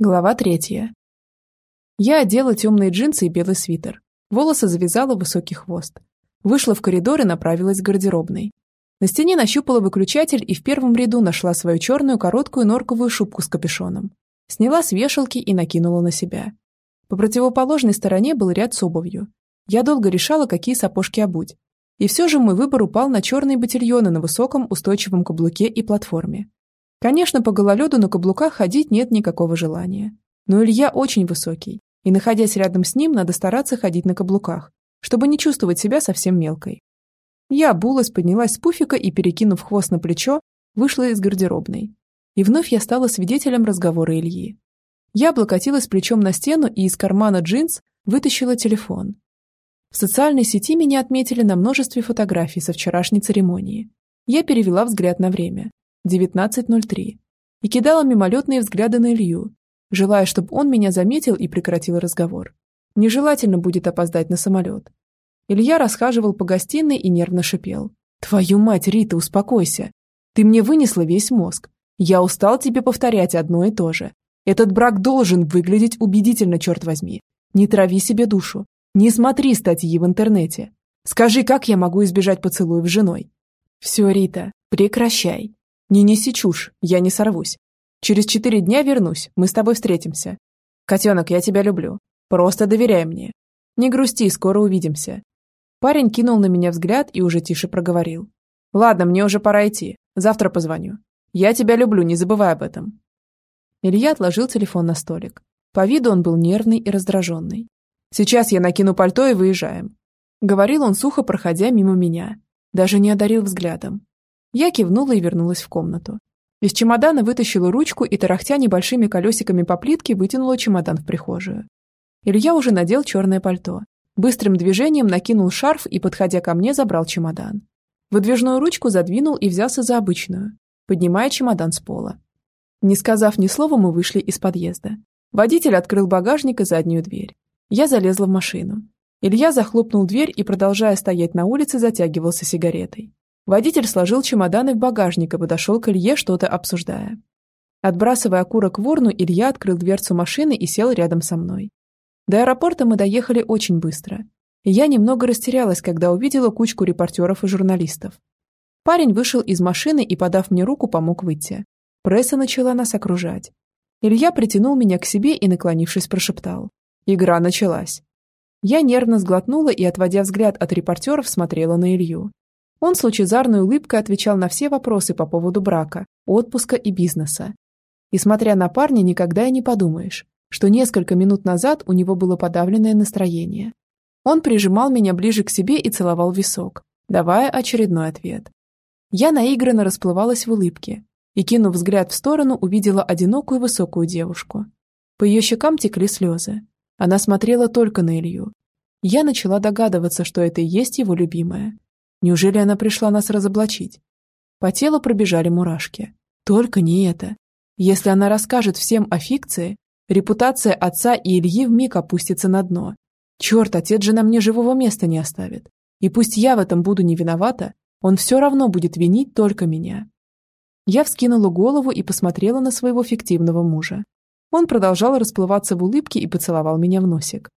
Глава третья. Я одела темные джинсы и белый свитер. Волосы завязала высокий хвост. Вышла в коридор и направилась к гардеробной. На стене нащупала выключатель и в первом ряду нашла свою черную короткую норковую шубку с капюшоном. Сняла с вешалки и накинула на себя. По противоположной стороне был ряд с обувью. Я долго решала, какие сапожки обуть. И все же мой выбор упал на черные ботильоны на высоком устойчивом каблуке и платформе. Конечно, по гололеду на каблуках ходить нет никакого желания. Но Илья очень высокий, и, находясь рядом с ним, надо стараться ходить на каблуках, чтобы не чувствовать себя совсем мелкой. Я обулась, поднялась с пуфика и, перекинув хвост на плечо, вышла из гардеробной. И вновь я стала свидетелем разговора Ильи. Я облокотилась плечом на стену и из кармана джинс вытащила телефон. В социальной сети меня отметили на множестве фотографий со вчерашней церемонии. Я перевела взгляд на время. 19.03, и кидала мимолетные взгляды на Илью, желая, чтобы он меня заметил и прекратил разговор. Нежелательно будет опоздать на самолет. Илья расхаживал по гостиной и нервно шипел. «Твою мать, Рита, успокойся. Ты мне вынесла весь мозг. Я устал тебе повторять одно и то же. Этот брак должен выглядеть убедительно, черт возьми. Не трави себе душу. Не смотри статьи в интернете. Скажи, как я могу избежать поцелуев с женой? Все, Рита, прекращай. Не неси чушь, я не сорвусь. Через четыре дня вернусь, мы с тобой встретимся. Котенок, я тебя люблю. Просто доверяй мне. Не грусти, скоро увидимся. Парень кинул на меня взгляд и уже тише проговорил. Ладно, мне уже пора идти. Завтра позвоню. Я тебя люблю, не забывай об этом. Илья отложил телефон на столик. По виду он был нервный и раздраженный. Сейчас я накину пальто и выезжаем. Говорил он сухо, проходя мимо меня. Даже не одарил взглядом. Я кивнула и вернулась в комнату. Из чемодана вытащила ручку и, тарахтя небольшими колесиками по плитке, вытянула чемодан в прихожую. Илья уже надел черное пальто. Быстрым движением накинул шарф и, подходя ко мне, забрал чемодан. Выдвижную ручку задвинул и взялся за обычную, поднимая чемодан с пола. Не сказав ни слова, мы вышли из подъезда. Водитель открыл багажник и заднюю дверь. Я залезла в машину. Илья захлопнул дверь и, продолжая стоять на улице, затягивался сигаретой. Водитель сложил чемоданы в багажник и подошел к Илье, что-то обсуждая. Отбрасывая окурок в урну, Илья открыл дверцу машины и сел рядом со мной. До аэропорта мы доехали очень быстро. И я немного растерялась, когда увидела кучку репортеров и журналистов. Парень вышел из машины и, подав мне руку, помог выйти. Пресса начала нас окружать. Илья притянул меня к себе и, наклонившись, прошептал. Игра началась. Я нервно сглотнула и, отводя взгляд от репортеров, смотрела на Илью. Он с лучезарной улыбкой отвечал на все вопросы по поводу брака, отпуска и бизнеса. И смотря на парня, никогда и не подумаешь, что несколько минут назад у него было подавленное настроение. Он прижимал меня ближе к себе и целовал висок, давая очередной ответ. Я наигранно расплывалась в улыбке и, кинув взгляд в сторону, увидела одинокую высокую девушку. По ее щекам текли слезы. Она смотрела только на Илью. Я начала догадываться, что это и есть его любимая. Неужели она пришла нас разоблачить? По телу пробежали мурашки. Только не это. Если она расскажет всем о фикции, репутация отца и Ильи вмиг опустится на дно. Черт, отец же на мне живого места не оставит. И пусть я в этом буду не виновата, он все равно будет винить только меня. Я вскинула голову и посмотрела на своего фиктивного мужа. Он продолжал расплываться в улыбке и поцеловал меня в носик.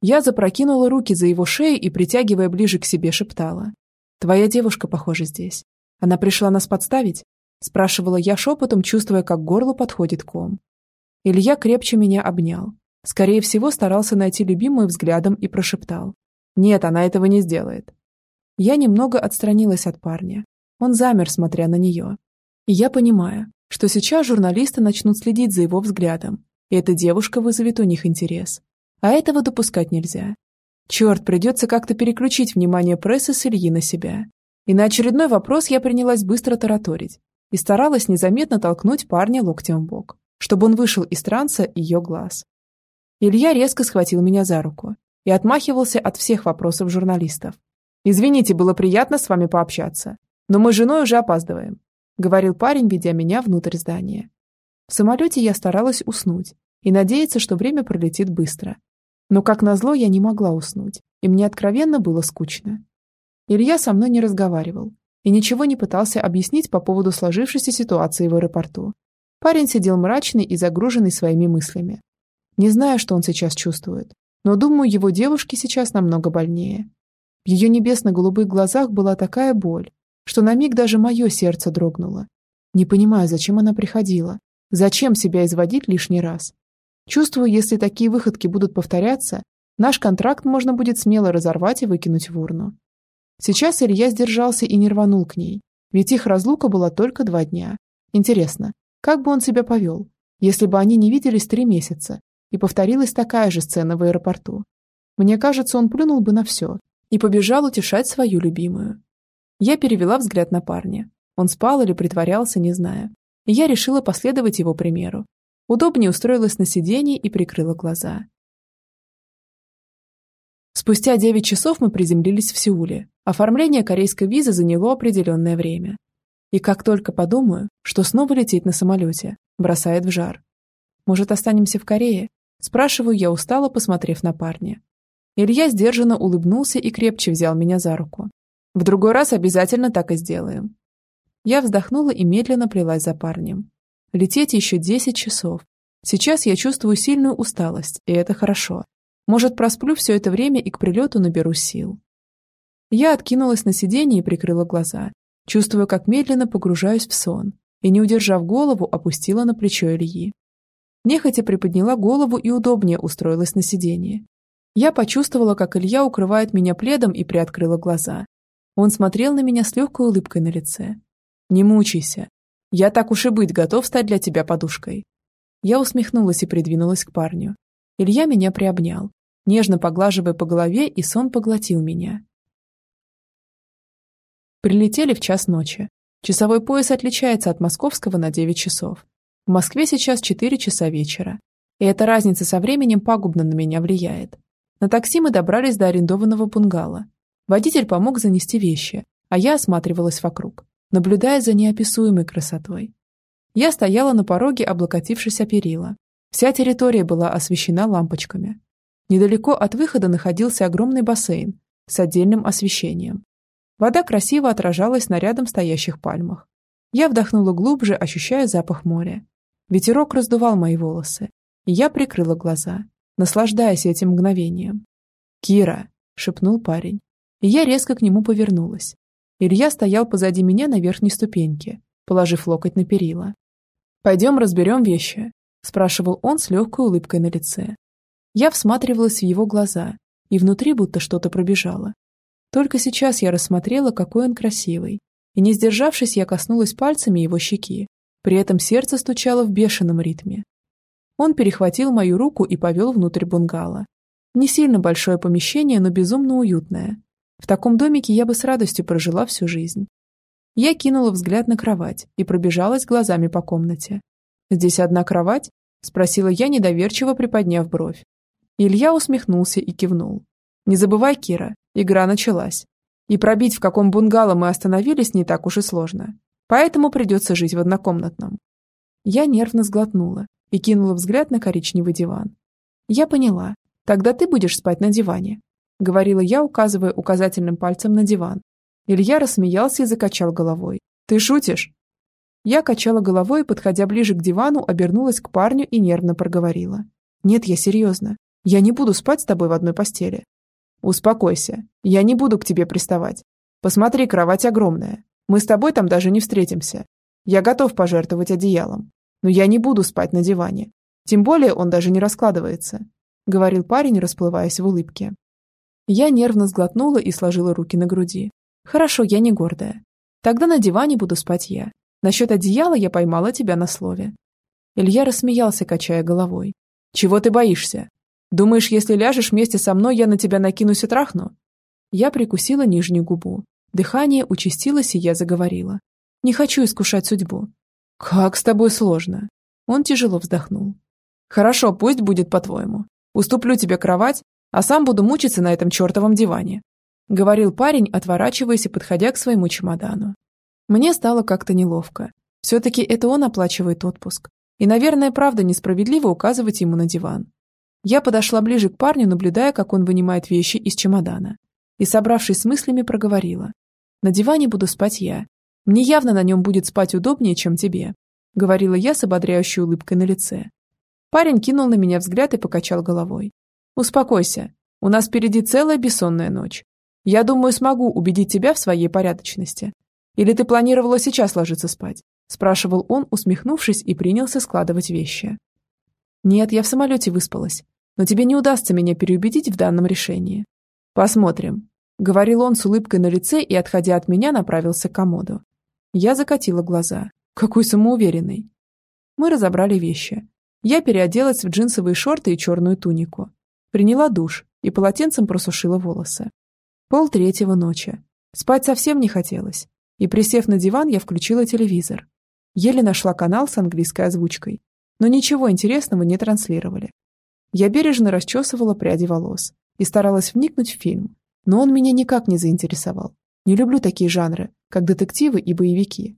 Я запрокинула руки за его шею и, притягивая ближе к себе, шептала. Твоя девушка, похоже, здесь. Она пришла нас подставить?» Спрашивала я шепотом, чувствуя, как горло подходит ком. Илья крепче меня обнял. Скорее всего, старался найти любимую взглядом и прошептал. «Нет, она этого не сделает». Я немного отстранилась от парня. Он замер, смотря на нее. И я понимаю, что сейчас журналисты начнут следить за его взглядом, и эта девушка вызовет у них интерес. А этого допускать нельзя. Черт, придется как-то переключить внимание прессы с Ильи на себя. И на очередной вопрос я принялась быстро тараторить и старалась незаметно толкнуть парня локтем в бок, чтобы он вышел из транса ее глаз. Илья резко схватил меня за руку и отмахивался от всех вопросов журналистов. «Извините, было приятно с вами пообщаться, но мы с женой уже опаздываем», говорил парень, ведя меня внутрь здания. В самолете я старалась уснуть и надеяться, что время пролетит быстро, но, как назло, я не могла уснуть, и мне откровенно было скучно. Илья со мной не разговаривал и ничего не пытался объяснить по поводу сложившейся ситуации в аэропорту. Парень сидел мрачный и загруженный своими мыслями. Не знаю, что он сейчас чувствует, но думаю, его девушке сейчас намного больнее. В ее небесно-голубых глазах была такая боль, что на миг даже мое сердце дрогнуло. Не понимаю, зачем она приходила. Зачем себя изводить лишний раз? Чувствую, если такие выходки будут повторяться, наш контракт можно будет смело разорвать и выкинуть в урну. Сейчас Илья сдержался и не рванул к ней, ведь их разлука была только два дня. Интересно, как бы он себя повел, если бы они не виделись три месяца, и повторилась такая же сцена в аэропорту? Мне кажется, он плюнул бы на все и побежал утешать свою любимую. Я перевела взгляд на парня. Он спал или притворялся, не зная. И я решила последовать его примеру. Удобнее устроилась на сиденье и прикрыла глаза. Спустя 9 часов мы приземлились в Сеуле. Оформление корейской визы заняло определенное время. И как только подумаю, что снова лететь на самолете, бросает в жар. Может, останемся в Корее? Спрашиваю я устало, посмотрев на парня. Илья сдержанно улыбнулся и крепче взял меня за руку. В другой раз обязательно так и сделаем. Я вздохнула и медленно плелась за парнем. Лететь еще 10 часов. Сейчас я чувствую сильную усталость, и это хорошо. Может, просплю все это время и к прилету наберу сил. Я откинулась на сиденье и прикрыла глаза, чувствуя, как медленно погружаюсь в сон, и, не удержав голову, опустила на плечо Ильи. Нехотя приподняла голову и удобнее устроилась на сиденье. Я почувствовала, как Илья укрывает меня пледом и приоткрыла глаза. Он смотрел на меня с легкой улыбкой на лице. «Не мучайся. Я так уж и быть готов стать для тебя подушкой». Я усмехнулась и придвинулась к парню. Илья меня приобнял, нежно поглаживая по голове, и сон поглотил меня. Прилетели в час ночи. Часовой пояс отличается от московского на 9 часов. В Москве сейчас 4 часа вечера. И эта разница со временем пагубно на меня влияет. На такси мы добрались до арендованного бунгало. Водитель помог занести вещи, а я осматривалась вокруг, наблюдая за неописуемой красотой. Я стояла на пороге, облокотившись о перила. Вся территория была освещена лампочками. Недалеко от выхода находился огромный бассейн с отдельным освещением. Вода красиво отражалась на рядом стоящих пальмах. Я вдохнула глубже, ощущая запах моря. Ветерок раздувал мои волосы, и я прикрыла глаза, наслаждаясь этим мгновением. «Кира!» — шепнул парень. И я резко к нему повернулась. Илья стоял позади меня на верхней ступеньке, положив локоть на перила. «Пойдем разберем вещи», — спрашивал он с легкой улыбкой на лице. Я всматривалась в его глаза, и внутри будто что-то пробежало. Только сейчас я рассмотрела, какой он красивый, и, не сдержавшись, я коснулась пальцами его щеки. При этом сердце стучало в бешеном ритме. Он перехватил мою руку и повел внутрь бунгало. Не сильно большое помещение, но безумно уютное. В таком домике я бы с радостью прожила всю жизнь. Я кинула взгляд на кровать и пробежалась глазами по комнате. «Здесь одна кровать?» – спросила я, недоверчиво приподняв бровь. Илья усмехнулся и кивнул. «Не забывай, Кира, игра началась. И пробить, в каком бунгало мы остановились, не так уж и сложно. Поэтому придется жить в однокомнатном». Я нервно сглотнула и кинула взгляд на коричневый диван. «Я поняла. Тогда ты будешь спать на диване», — говорила я, указывая указательным пальцем на диван. Илья рассмеялся и закачал головой. «Ты шутишь?» Я качала головой и, подходя ближе к дивану, обернулась к парню и нервно проговорила. «Нет, я серьезно. Я не буду спать с тобой в одной постели. Успокойся. Я не буду к тебе приставать. Посмотри, кровать огромная. Мы с тобой там даже не встретимся. Я готов пожертвовать одеялом. Но я не буду спать на диване. Тем более он даже не раскладывается», — говорил парень, расплываясь в улыбке. Я нервно сглотнула и сложила руки на груди. «Хорошо, я не гордая. Тогда на диване буду спать я. Насчет одеяла я поймала тебя на слове». Илья рассмеялся, качая головой. «Чего ты боишься? Думаешь, если ляжешь вместе со мной, я на тебя накинусь и трахну?» Я прикусила нижнюю губу. Дыхание участилось, и я заговорила. «Не хочу искушать судьбу». «Как с тобой сложно!» Он тяжело вздохнул. «Хорошо, пусть будет по-твоему. Уступлю тебе кровать, а сам буду мучиться на этом чертовом диване», говорил парень, отворачиваясь и подходя к своему чемодану. Мне стало как-то неловко. Все-таки это он оплачивает отпуск. И, наверное, правда несправедливо указывать ему на диван. Я подошла ближе к парню, наблюдая, как он вынимает вещи из чемодана. И, собравшись с мыслями, проговорила. «На диване буду спать я. Мне явно на нем будет спать удобнее, чем тебе. говорила я с ободряющей улыбкой на лице. Парень кинул на меня взгляд и покачал головой. «Успокойся. У нас впереди целая бессонная ночь. Я думаю, смогу убедить тебя в своей порядочности. Или ты планировала сейчас ложиться спать?» спрашивал он, усмехнувшись, и принялся складывать вещи. «Нет, я в самолете выспалась. Но тебе не удастся меня переубедить в данном решении. Посмотрим», — говорил он с улыбкой на лице и, отходя от меня, направился к комоду. Я закатила глаза. Какой самоуверенный. Мы разобрали вещи. Я переоделась в джинсовые шорты и черную тунику. Приняла душ и полотенцем просушила волосы. Пол третьего ночи. Спать совсем не хотелось. И, присев на диван, я включила телевизор. Еле нашла канал с английской озвучкой. Но ничего интересного не транслировали. Я бережно расчесывала пряди волос и старалась вникнуть в фильм. Но он меня никак не заинтересовал. Не люблю такие жанры, как детективы и боевики.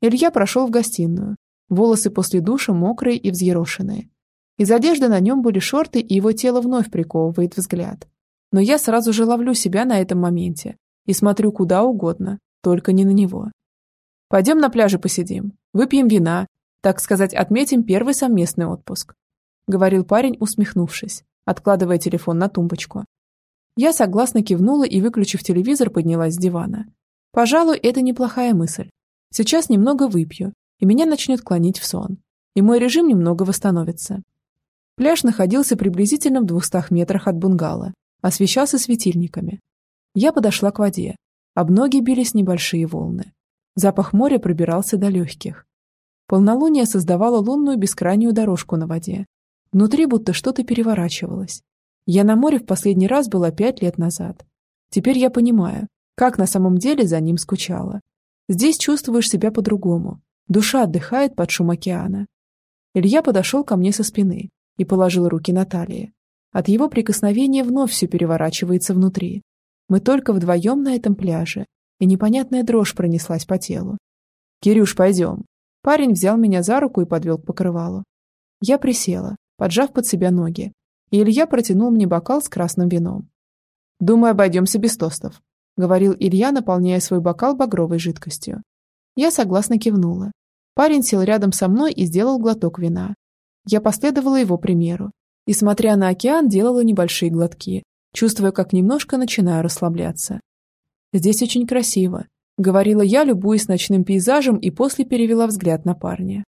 Илья прошел в гостиную. Волосы после душа мокрые и взъерошенные. Из одежды на нем были шорты, и его тело вновь приковывает взгляд. Но я сразу же ловлю себя на этом моменте и смотрю куда угодно, только не на него. Пойдем на пляже посидим, выпьем вина, так сказать, отметим первый совместный отпуск», говорил парень, усмехнувшись, откладывая телефон на тумбочку. Я согласно кивнула и, выключив телевизор, поднялась с дивана. Пожалуй, это неплохая мысль. Сейчас немного выпью, и меня начнет клонить в сон, и мой режим немного восстановится. Пляж находился приблизительно в двухстах метрах от бунгало, освещался светильниками. Я подошла к воде. Об ноги бились небольшие волны. Запах моря пробирался до легких. Полнолуние создавало лунную бескрайнюю дорожку на воде. Внутри будто что-то переворачивалось. Я на море в последний раз была пять лет назад. Теперь я понимаю, как на самом деле за ним скучала. Здесь чувствуешь себя по-другому. Душа отдыхает под шум океана. Илья подошел ко мне со спины, и положил руки на талии. От его прикосновения вновь все переворачивается внутри. Мы только вдвоем на этом пляже, и непонятная дрожь пронеслась по телу. «Кирюш, пойдем». Парень взял меня за руку и подвел к покрывалу. Я присела, поджав под себя ноги, и Илья протянул мне бокал с красным вином. «Думаю, обойдемся без тостов», — говорил Илья, наполняя свой бокал багровой жидкостью. Я согласно кивнула. Парень сел рядом со мной и сделал глоток вина, я последовала его примеру и, смотря на океан, делала небольшие глотки, чувствуя, как немножко начинаю расслабляться. «Здесь очень красиво», — говорила я, любуясь ночным пейзажем, и после перевела взгляд на парня.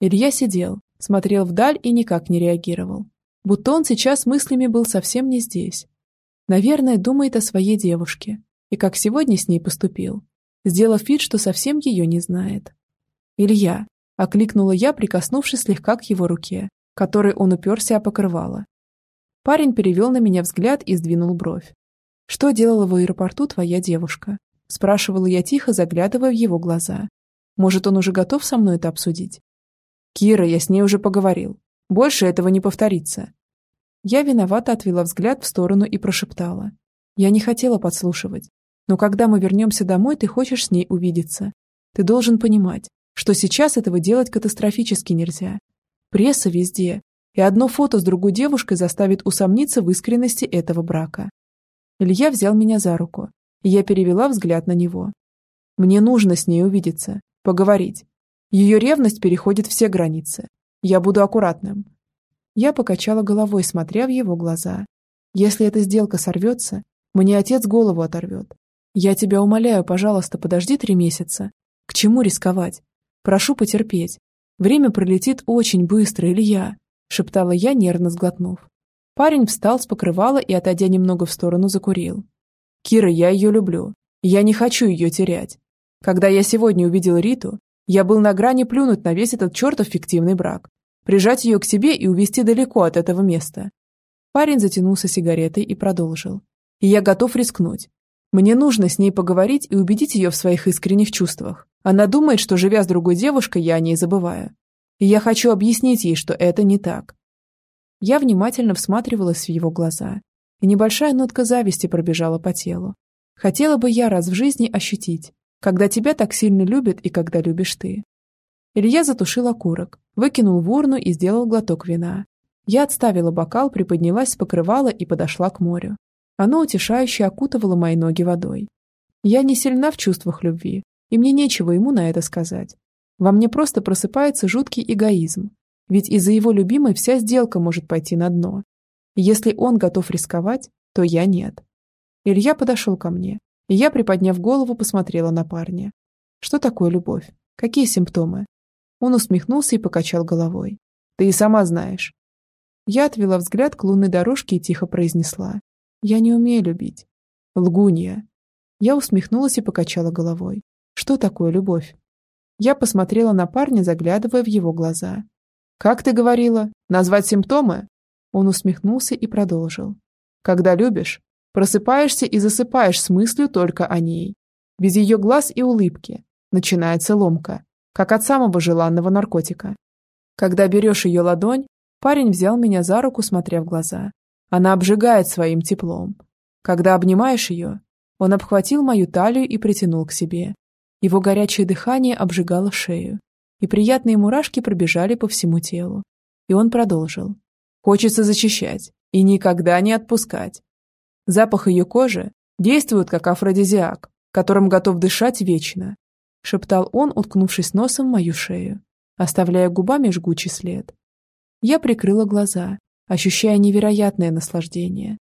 Илья сидел, смотрел вдаль и никак не реагировал. Будто он сейчас мыслями был совсем не здесь. Наверное, думает о своей девушке и как сегодня с ней поступил, сделав вид, что совсем ее не знает. «Илья», Окликнула я, прикоснувшись слегка к его руке, которой он уперся о покрывало. Парень перевел на меня взгляд и сдвинул бровь. «Что делала в аэропорту твоя девушка?» Спрашивала я тихо, заглядывая в его глаза. «Может, он уже готов со мной это обсудить?» «Кира, я с ней уже поговорил. Больше этого не повторится». Я виновато отвела взгляд в сторону и прошептала. «Я не хотела подслушивать. Но когда мы вернемся домой, ты хочешь с ней увидеться. Ты должен понимать, что сейчас этого делать катастрофически нельзя. Пресса везде, и одно фото с другой девушкой заставит усомниться в искренности этого брака. Илья взял меня за руку, и я перевела взгляд на него. Мне нужно с ней увидеться, поговорить. Ее ревность переходит все границы. Я буду аккуратным. Я покачала головой, смотря в его глаза. Если эта сделка сорвется, мне отец голову оторвет. Я тебя умоляю, пожалуйста, подожди три месяца. К чему рисковать? Прошу потерпеть. Время пролетит очень быстро, Илья», — шептала я, нервно сглотнув. Парень встал с покрывала и, отойдя немного в сторону, закурил. «Кира, я ее люблю. Я не хочу ее терять. Когда я сегодня увидел Риту, я был на грани плюнуть на весь этот чертов фиктивный брак, прижать ее к себе и увезти далеко от этого места». Парень затянулся сигаретой и продолжил. «И я готов рискнуть. Мне нужно с ней поговорить и убедить ее в своих искренних чувствах. Она думает, что, живя с другой девушкой, я о ней забываю. И я хочу объяснить ей, что это не так. Я внимательно всматривалась в его глаза, и небольшая нотка зависти пробежала по телу. Хотела бы я раз в жизни ощутить, когда тебя так сильно любят и когда любишь ты. Илья затушил окурок, выкинул в урну и сделал глоток вина. Я отставила бокал, приподнялась с покрывала и подошла к морю. Оно утешающе окутывало мои ноги водой. Я не сильна в чувствах любви, и мне нечего ему на это сказать. Во мне просто просыпается жуткий эгоизм, ведь из-за его любимой вся сделка может пойти на дно. Если он готов рисковать, то я нет. Илья подошел ко мне, и я, приподняв голову, посмотрела на парня. Что такое любовь? Какие симптомы? Он усмехнулся и покачал головой. Ты и сама знаешь. Я отвела взгляд к лунной дорожке и тихо произнесла. Я не умею любить. Лгунья. Я усмехнулась и покачала головой. Что такое любовь? Я посмотрела на парня, заглядывая в его глаза. «Как ты говорила? Назвать симптомы?» Он усмехнулся и продолжил. «Когда любишь, просыпаешься и засыпаешь с мыслью только о ней. Без ее глаз и улыбки. Начинается ломка, как от самого желанного наркотика. Когда берешь ее ладонь, парень взял меня за руку, смотря в глаза. Она обжигает своим теплом. Когда обнимаешь ее, он обхватил мою талию и притянул к себе. Его горячее дыхание обжигало шею, и приятные мурашки пробежали по всему телу. И он продолжил. Хочется защищать и никогда не отпускать. Запах ее кожи действует как афродизиак, которым готов дышать вечно, шептал он, уткнувшись носом в мою шею, оставляя губами жгучий след. Я прикрыла глаза, ощущая невероятное наслаждение.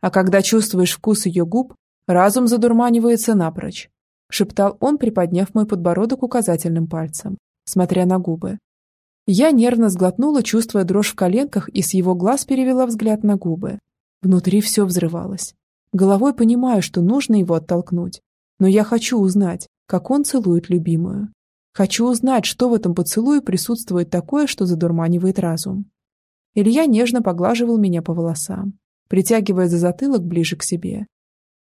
А когда чувствуешь вкус ее губ, разум задурманивается напрочь, шептал он, приподняв мой подбородок указательным пальцем, смотря на губы. Я нервно сглотнула, чувствуя дрожь в коленках, и с его глаз перевела взгляд на губы. Внутри все взрывалось. Головой понимаю, что нужно его оттолкнуть. Но я хочу узнать, как он целует любимую. Хочу узнать, что в этом поцелуе присутствует такое, что задурманивает разум. Илья нежно поглаживал меня по волосам, притягивая за затылок ближе к себе.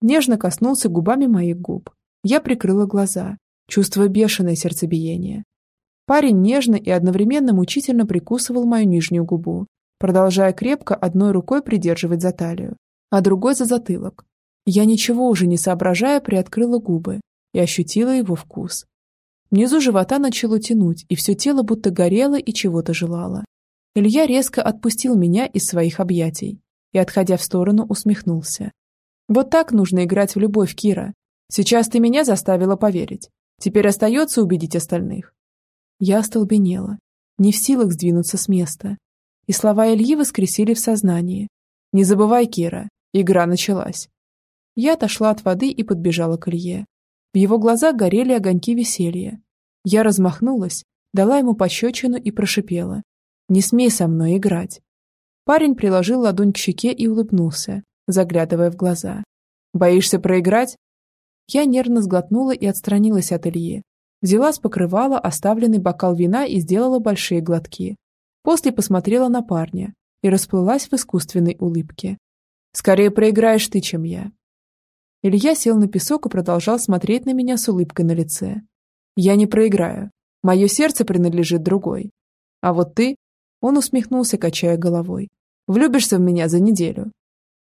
Нежно коснулся губами моих губ, я прикрыла глаза, чувствуя бешеное сердцебиение. Парень нежно и одновременно мучительно прикусывал мою нижнюю губу, продолжая крепко одной рукой придерживать за талию, а другой за затылок. Я ничего уже не соображая приоткрыла губы и ощутила его вкус. Внизу живота начало тянуть, и все тело будто горело и чего-то желало. Илья резко отпустил меня из своих объятий и, отходя в сторону, усмехнулся. «Вот так нужно играть в любовь, Кира. Сейчас ты меня заставила поверить. Теперь остается убедить остальных. Я остолбенела, не в силах сдвинуться с места. И слова Ильи воскресили в сознании. «Не забывай, Кира, игра началась». Я отошла от воды и подбежала к Илье. В его глазах горели огоньки веселья. Я размахнулась, дала ему пощечину и прошипела. «Не смей со мной играть». Парень приложил ладонь к щеке и улыбнулся, заглядывая в глаза. «Боишься проиграть? Я нервно сглотнула и отстранилась от Ильи. Взяла с покрывала оставленный бокал вина и сделала большие глотки. После посмотрела на парня и расплылась в искусственной улыбке. «Скорее проиграешь ты, чем я». Илья сел на песок и продолжал смотреть на меня с улыбкой на лице. «Я не проиграю. Мое сердце принадлежит другой. А вот ты...» Он усмехнулся, качая головой. «Влюбишься в меня за неделю.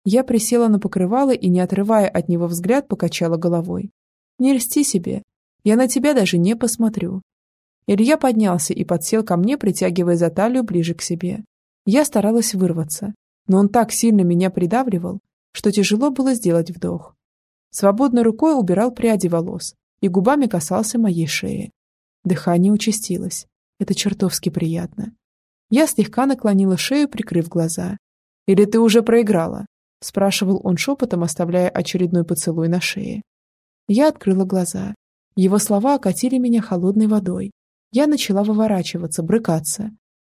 Я присела на покрывало и, не отрывая от него взгляд, покачала головой. «Не льсти себе. Я на тебя даже не посмотрю». Илья поднялся и подсел ко мне, притягивая за талию ближе к себе. Я старалась вырваться, но он так сильно меня придавливал, что тяжело было сделать вдох. Свободной рукой убирал пряди волос и губами касался моей шеи. Дыхание участилось. Это чертовски приятно. Я слегка наклонила шею, прикрыв глаза. «Или ты уже проиграла?» — спрашивал он шепотом, оставляя очередной поцелуй на шее. Я открыла глаза. Его слова окатили меня холодной водой. Я начала выворачиваться, брыкаться.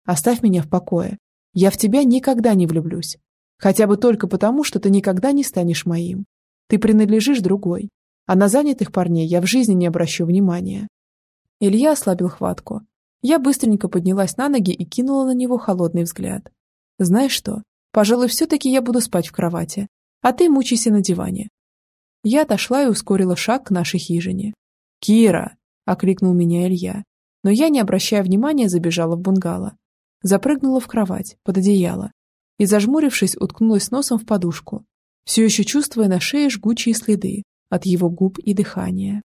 «Оставь меня в покое. Я в тебя никогда не влюблюсь. Хотя бы только потому, что ты никогда не станешь моим. Ты принадлежишь другой. А на занятых парней я в жизни не обращу внимания». Илья ослабил хватку. Я быстренько поднялась на ноги и кинула на него холодный взгляд. «Знаешь что? Пожалуй, все-таки я буду спать в кровати, а ты мучайся на диване. Я отошла и ускорила шаг к нашей хижине. «Кира!» – окликнул меня Илья. Но я, не обращая внимания, забежала в бунгало. Запрыгнула в кровать, под одеяло. И, зажмурившись, уткнулась носом в подушку, все еще чувствуя на шее жгучие следы от его губ и дыхания.